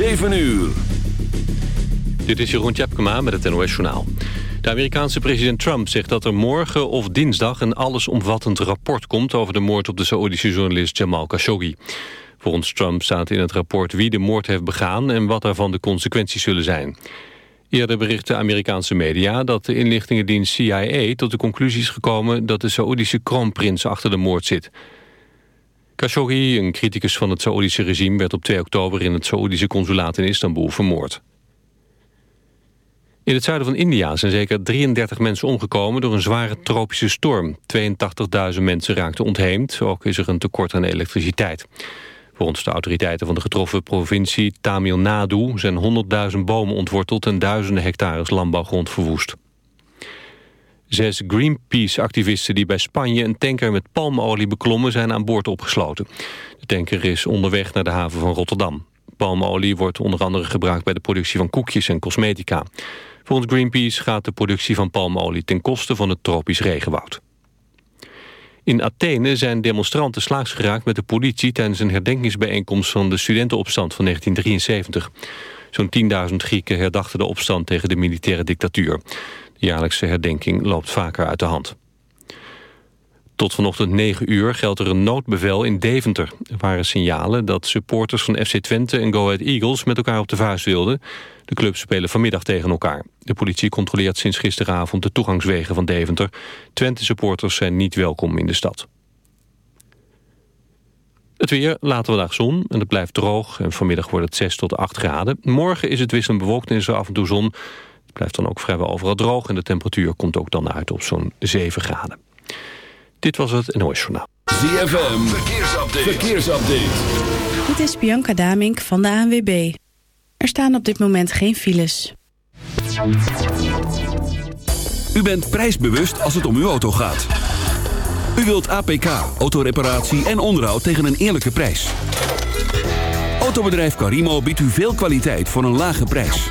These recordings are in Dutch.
7 uur. Dit is Jeroen Tjepkema met het NOS Journaal. De Amerikaanse president Trump zegt dat er morgen of dinsdag... een allesomvattend rapport komt over de moord op de Saoedische journalist Jamal Khashoggi. Volgens Trump staat in het rapport wie de moord heeft begaan... en wat daarvan de consequenties zullen zijn. Eerder berichten Amerikaanse media dat de inlichtingendienst CIA... tot de conclusie is gekomen dat de Saoedische kroonprins achter de moord zit... Khashoggi, een criticus van het Saoedische regime... werd op 2 oktober in het Saoedische consulaat in Istanbul vermoord. In het zuiden van India zijn zeker 33 mensen omgekomen... door een zware tropische storm. 82.000 mensen raakten ontheemd. Ook is er een tekort aan elektriciteit. Volgens de autoriteiten van de getroffen provincie Tamil Nadu... zijn 100.000 bomen ontworteld en duizenden hectares landbouwgrond verwoest. Zes Greenpeace-activisten die bij Spanje een tanker met palmolie beklommen zijn aan boord opgesloten. De tanker is onderweg naar de haven van Rotterdam. Palmolie wordt onder andere gebruikt bij de productie van koekjes en cosmetica. Volgens Greenpeace gaat de productie van palmolie ten koste van het tropisch regenwoud. In Athene zijn demonstranten slaags geraakt met de politie... tijdens een herdenkingsbijeenkomst van de studentenopstand van 1973. Zo'n 10.000 Grieken herdachten de opstand tegen de militaire dictatuur. Jaarlijkse herdenking loopt vaker uit de hand. Tot vanochtend 9 uur geldt er een noodbevel in Deventer. Er waren signalen dat supporters van FC Twente en Go Ahead Eagles met elkaar op de vuist wilden. De clubs spelen vanmiddag tegen elkaar. De politie controleert sinds gisteravond de toegangswegen van Deventer. Twente-supporters zijn niet welkom in de stad. Het weer, later vandaag zon en het blijft droog. En vanmiddag wordt het 6 tot 8 graden. Morgen is het wisselend bewolkt en is er af en toe zon. Het blijft dan ook vrijwel overal droog... en de temperatuur komt ook dan uit op zo'n 7 graden. Dit was het NOS Journaal. ZFM, verkeersupdate. verkeersupdate. Dit is Bianca Damink van de ANWB. Er staan op dit moment geen files. U bent prijsbewust als het om uw auto gaat. U wilt APK, autoreparatie en onderhoud tegen een eerlijke prijs. Autobedrijf Carimo biedt u veel kwaliteit voor een lage prijs.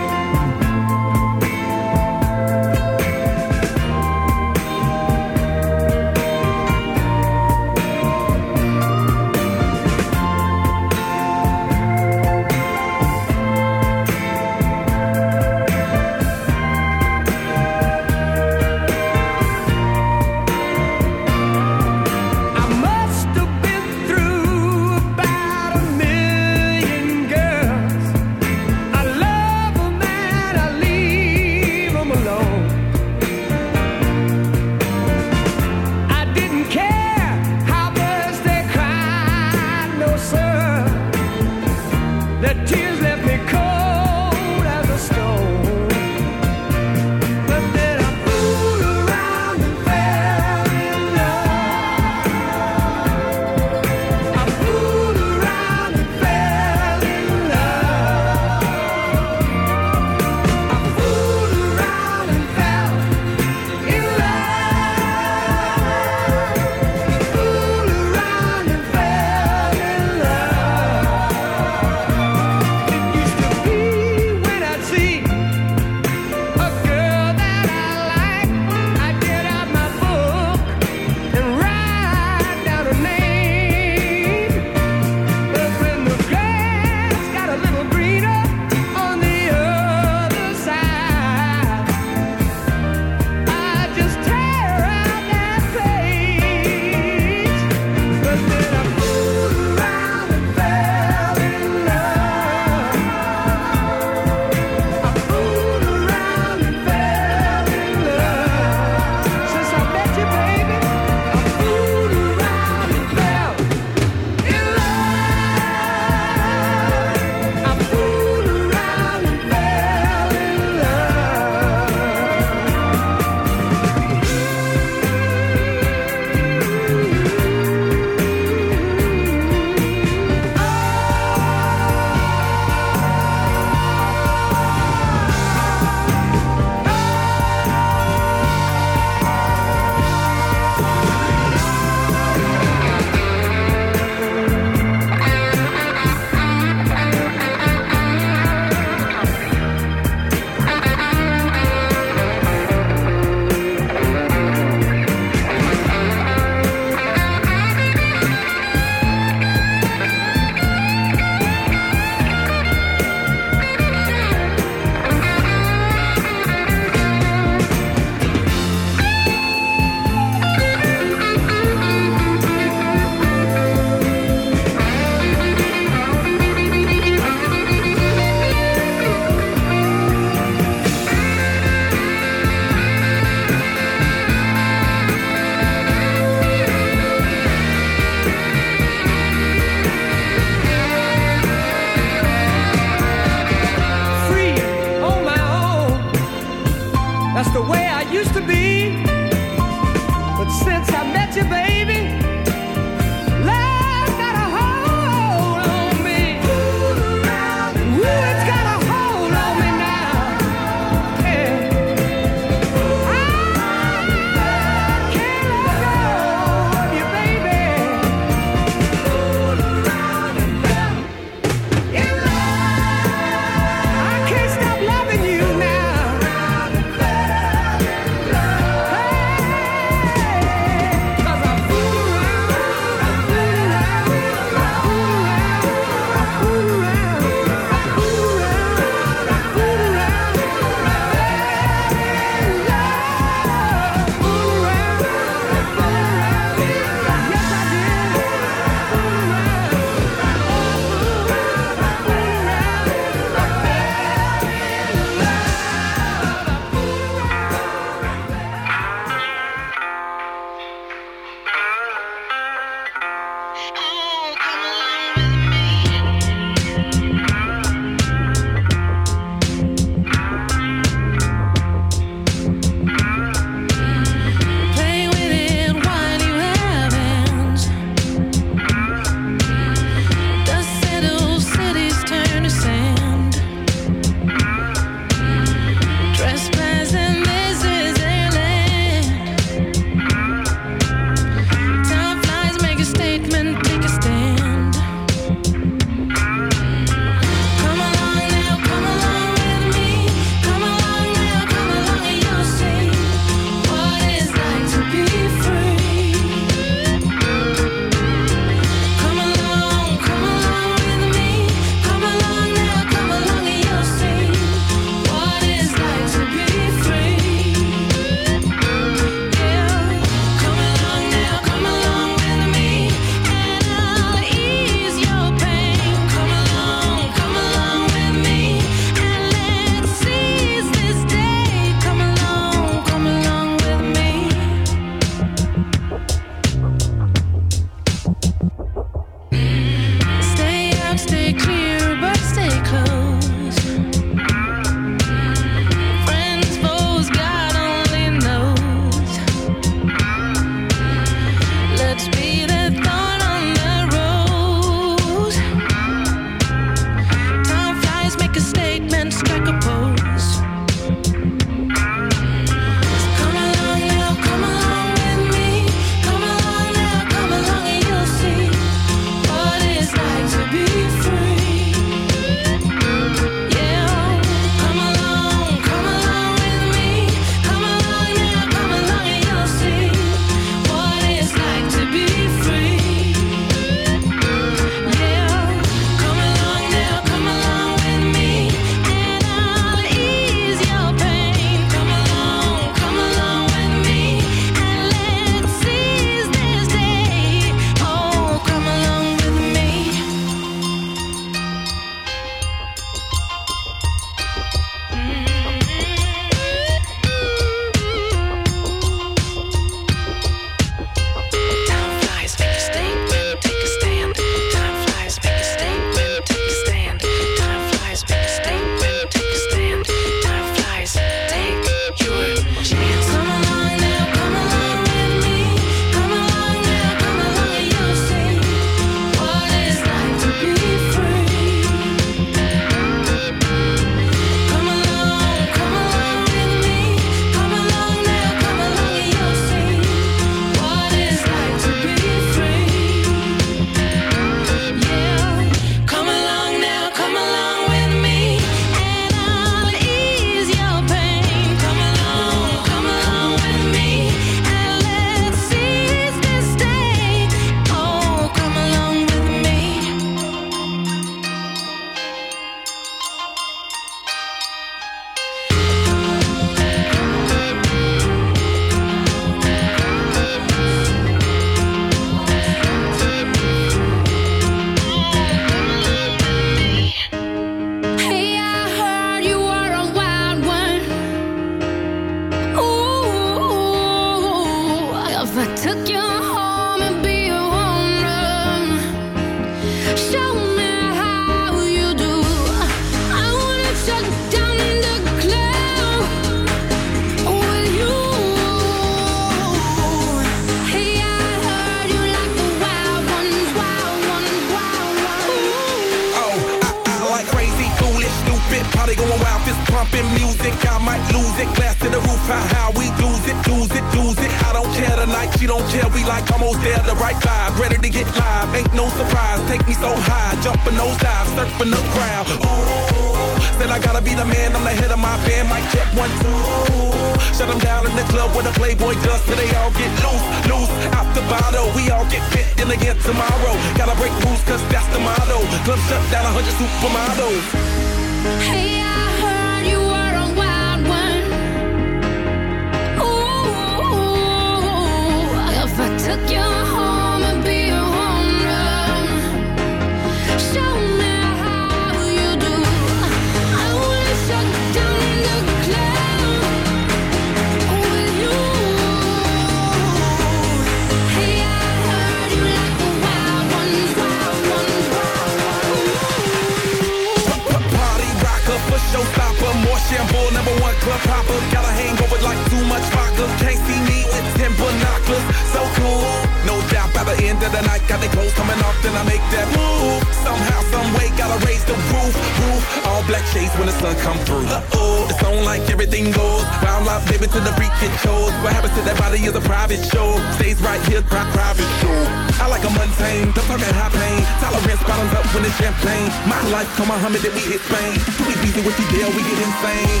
private show. Stays right here, pri- private show. I like a mundane, don't talk high pain. Tolerance bottoms up when it's champagne. My life, come on, Muhammad, then we hit Spain. Too easy with you, deal, we get insane.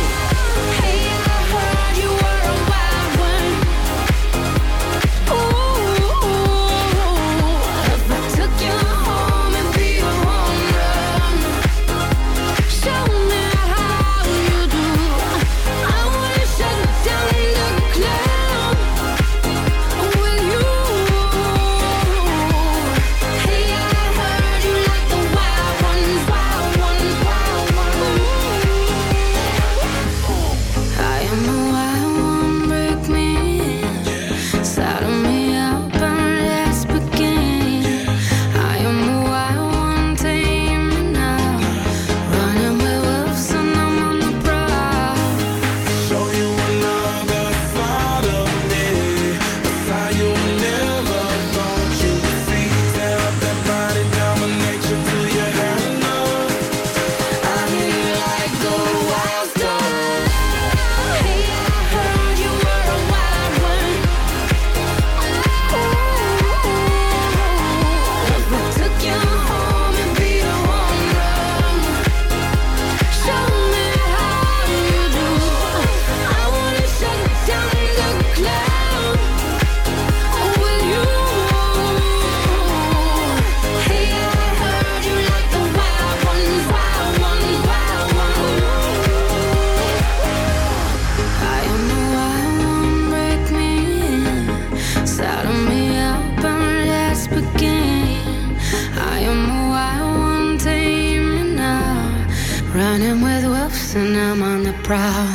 Hey. Running with wolves and I'm on the prowl.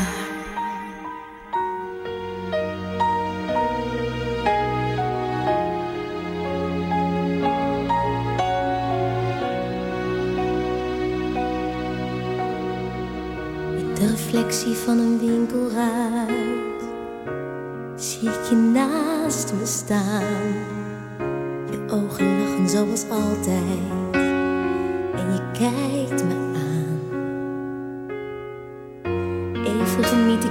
Met de reflectie van een winkelruit zie ik je naast me staan. Je ogen lachen zoals altijd en je kijkt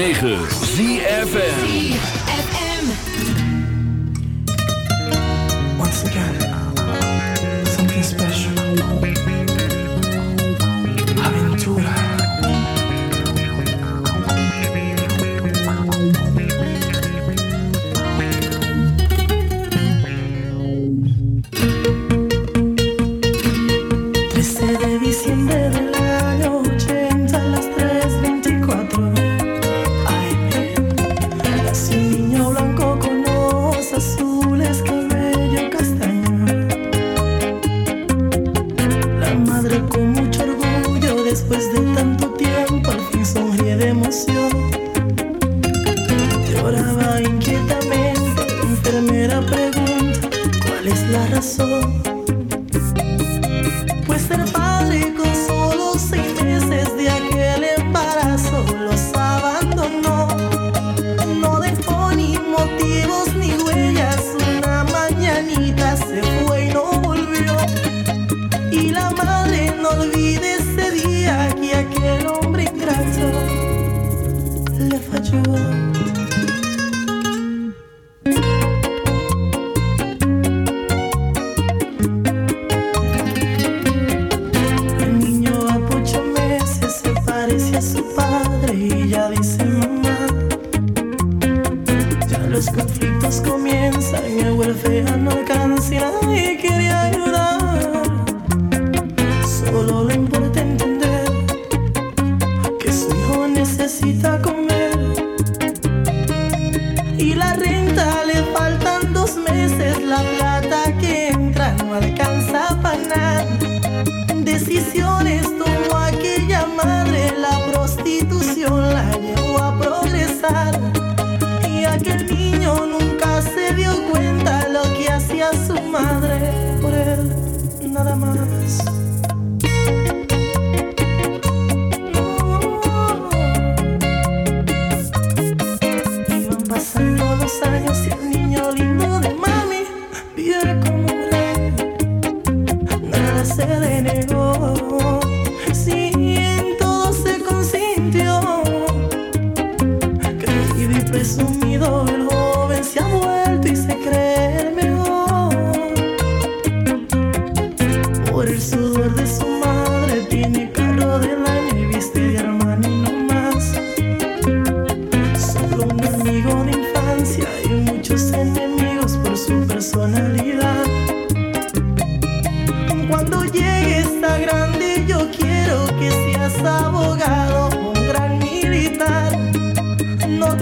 ZFM.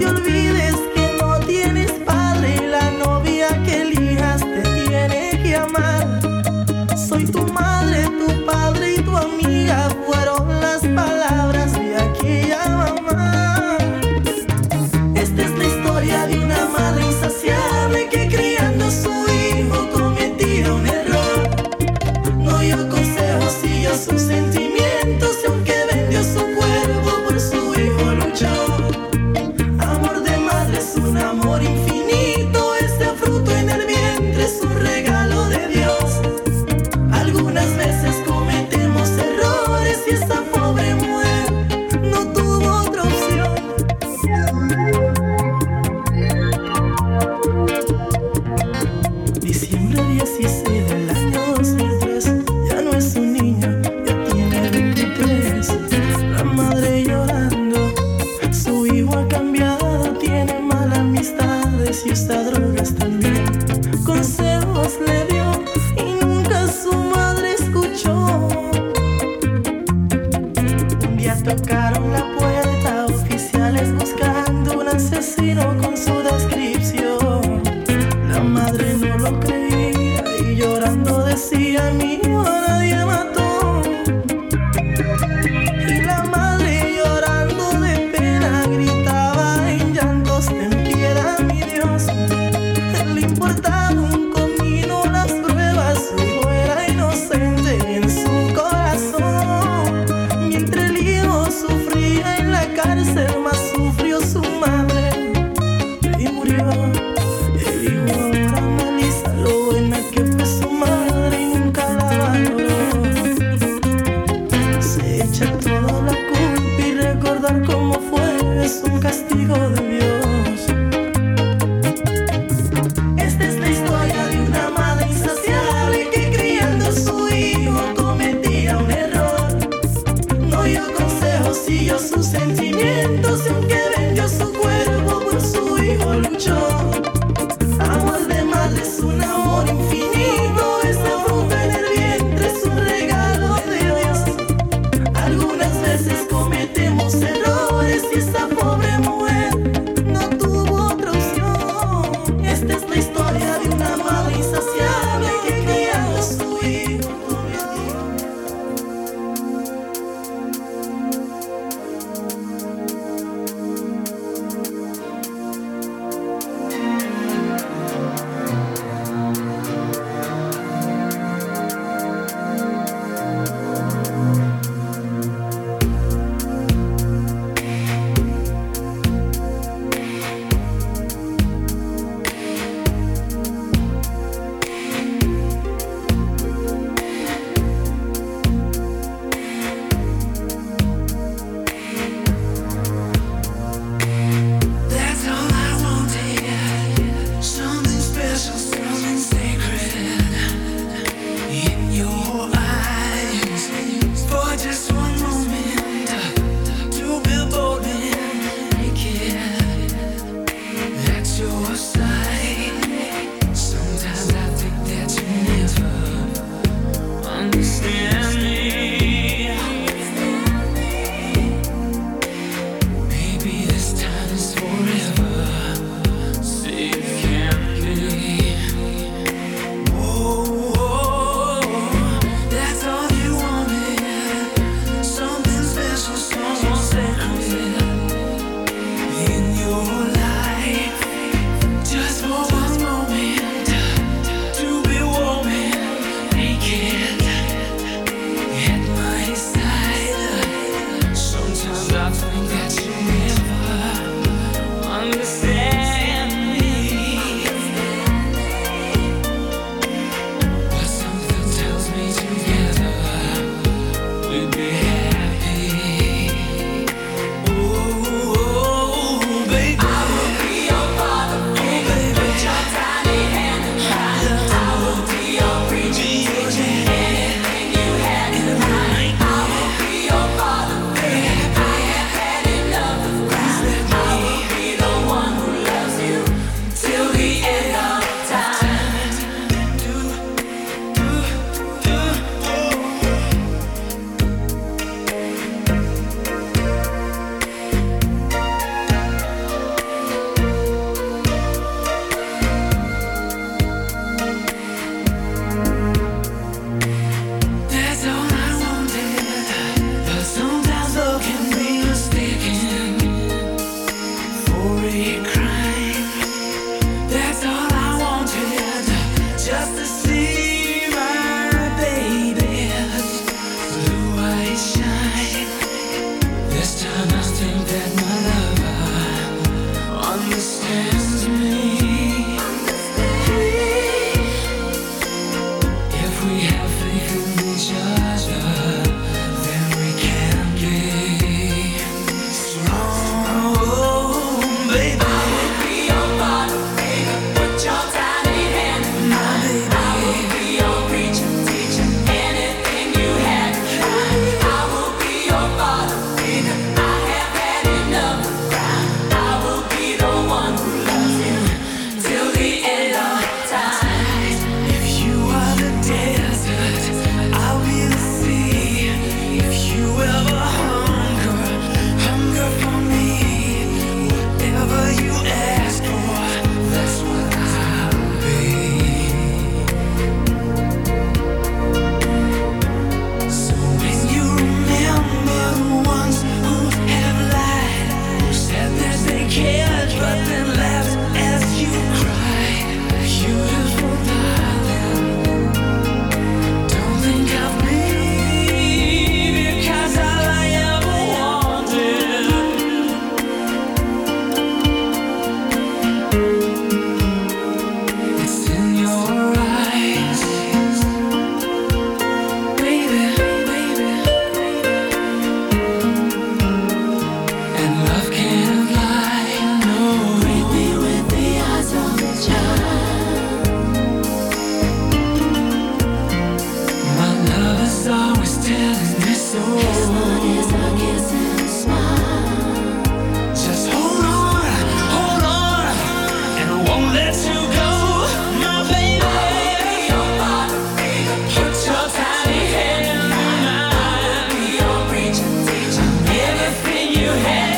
you'll be you have.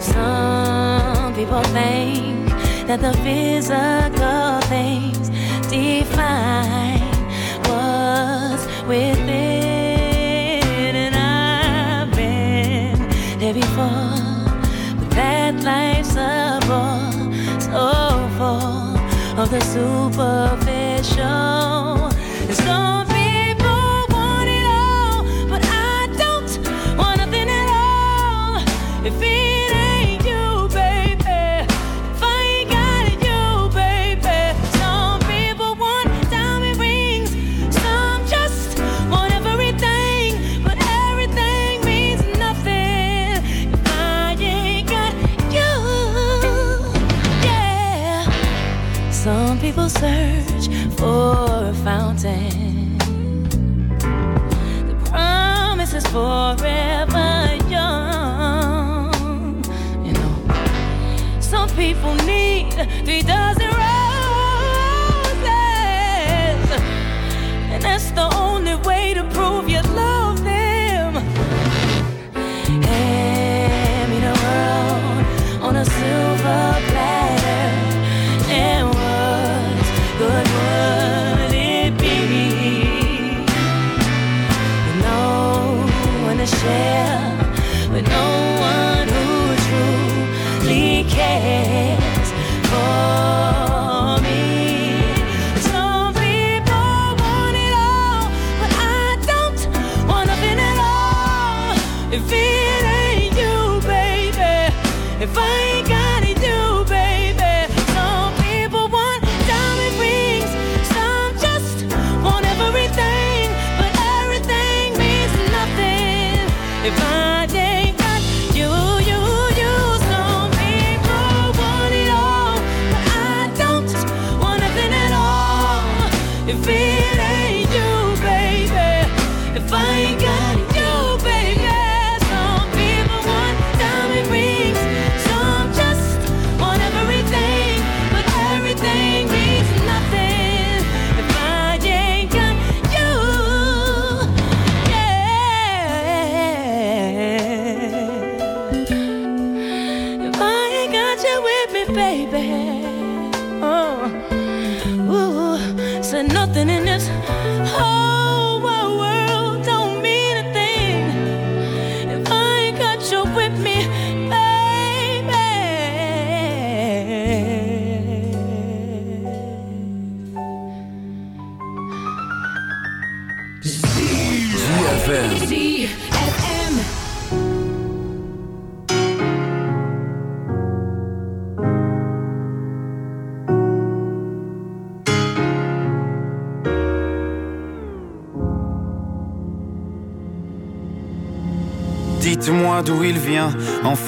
Some people think that the physical things define what's within, and I've been there before. But that life's a bore so full of the superficial. if I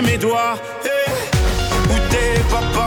mes doigts. Hey, Où t'es papa,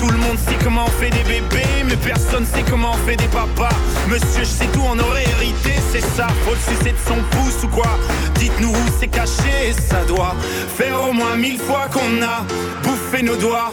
Tout le monde sait comment on fait des bébés Mais personne sait comment on fait des papas. Monsieur, je sais tout, on aurait hérité, c'est ça. Faut le sucer de son pouce ou quoi? Dites-nous où c'est caché, ça doit Faire au moins mille fois qu'on a bouffé nos doigts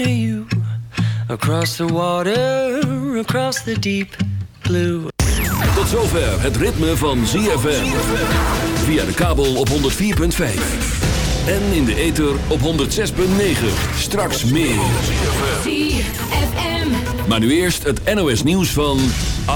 you across the water, across the deep blue. Tot zover het ritme van ZFM. Via de kabel op 104.5. En in de ether op 106.9. Straks meer. ZFM. Maar nu eerst het NOS nieuws van...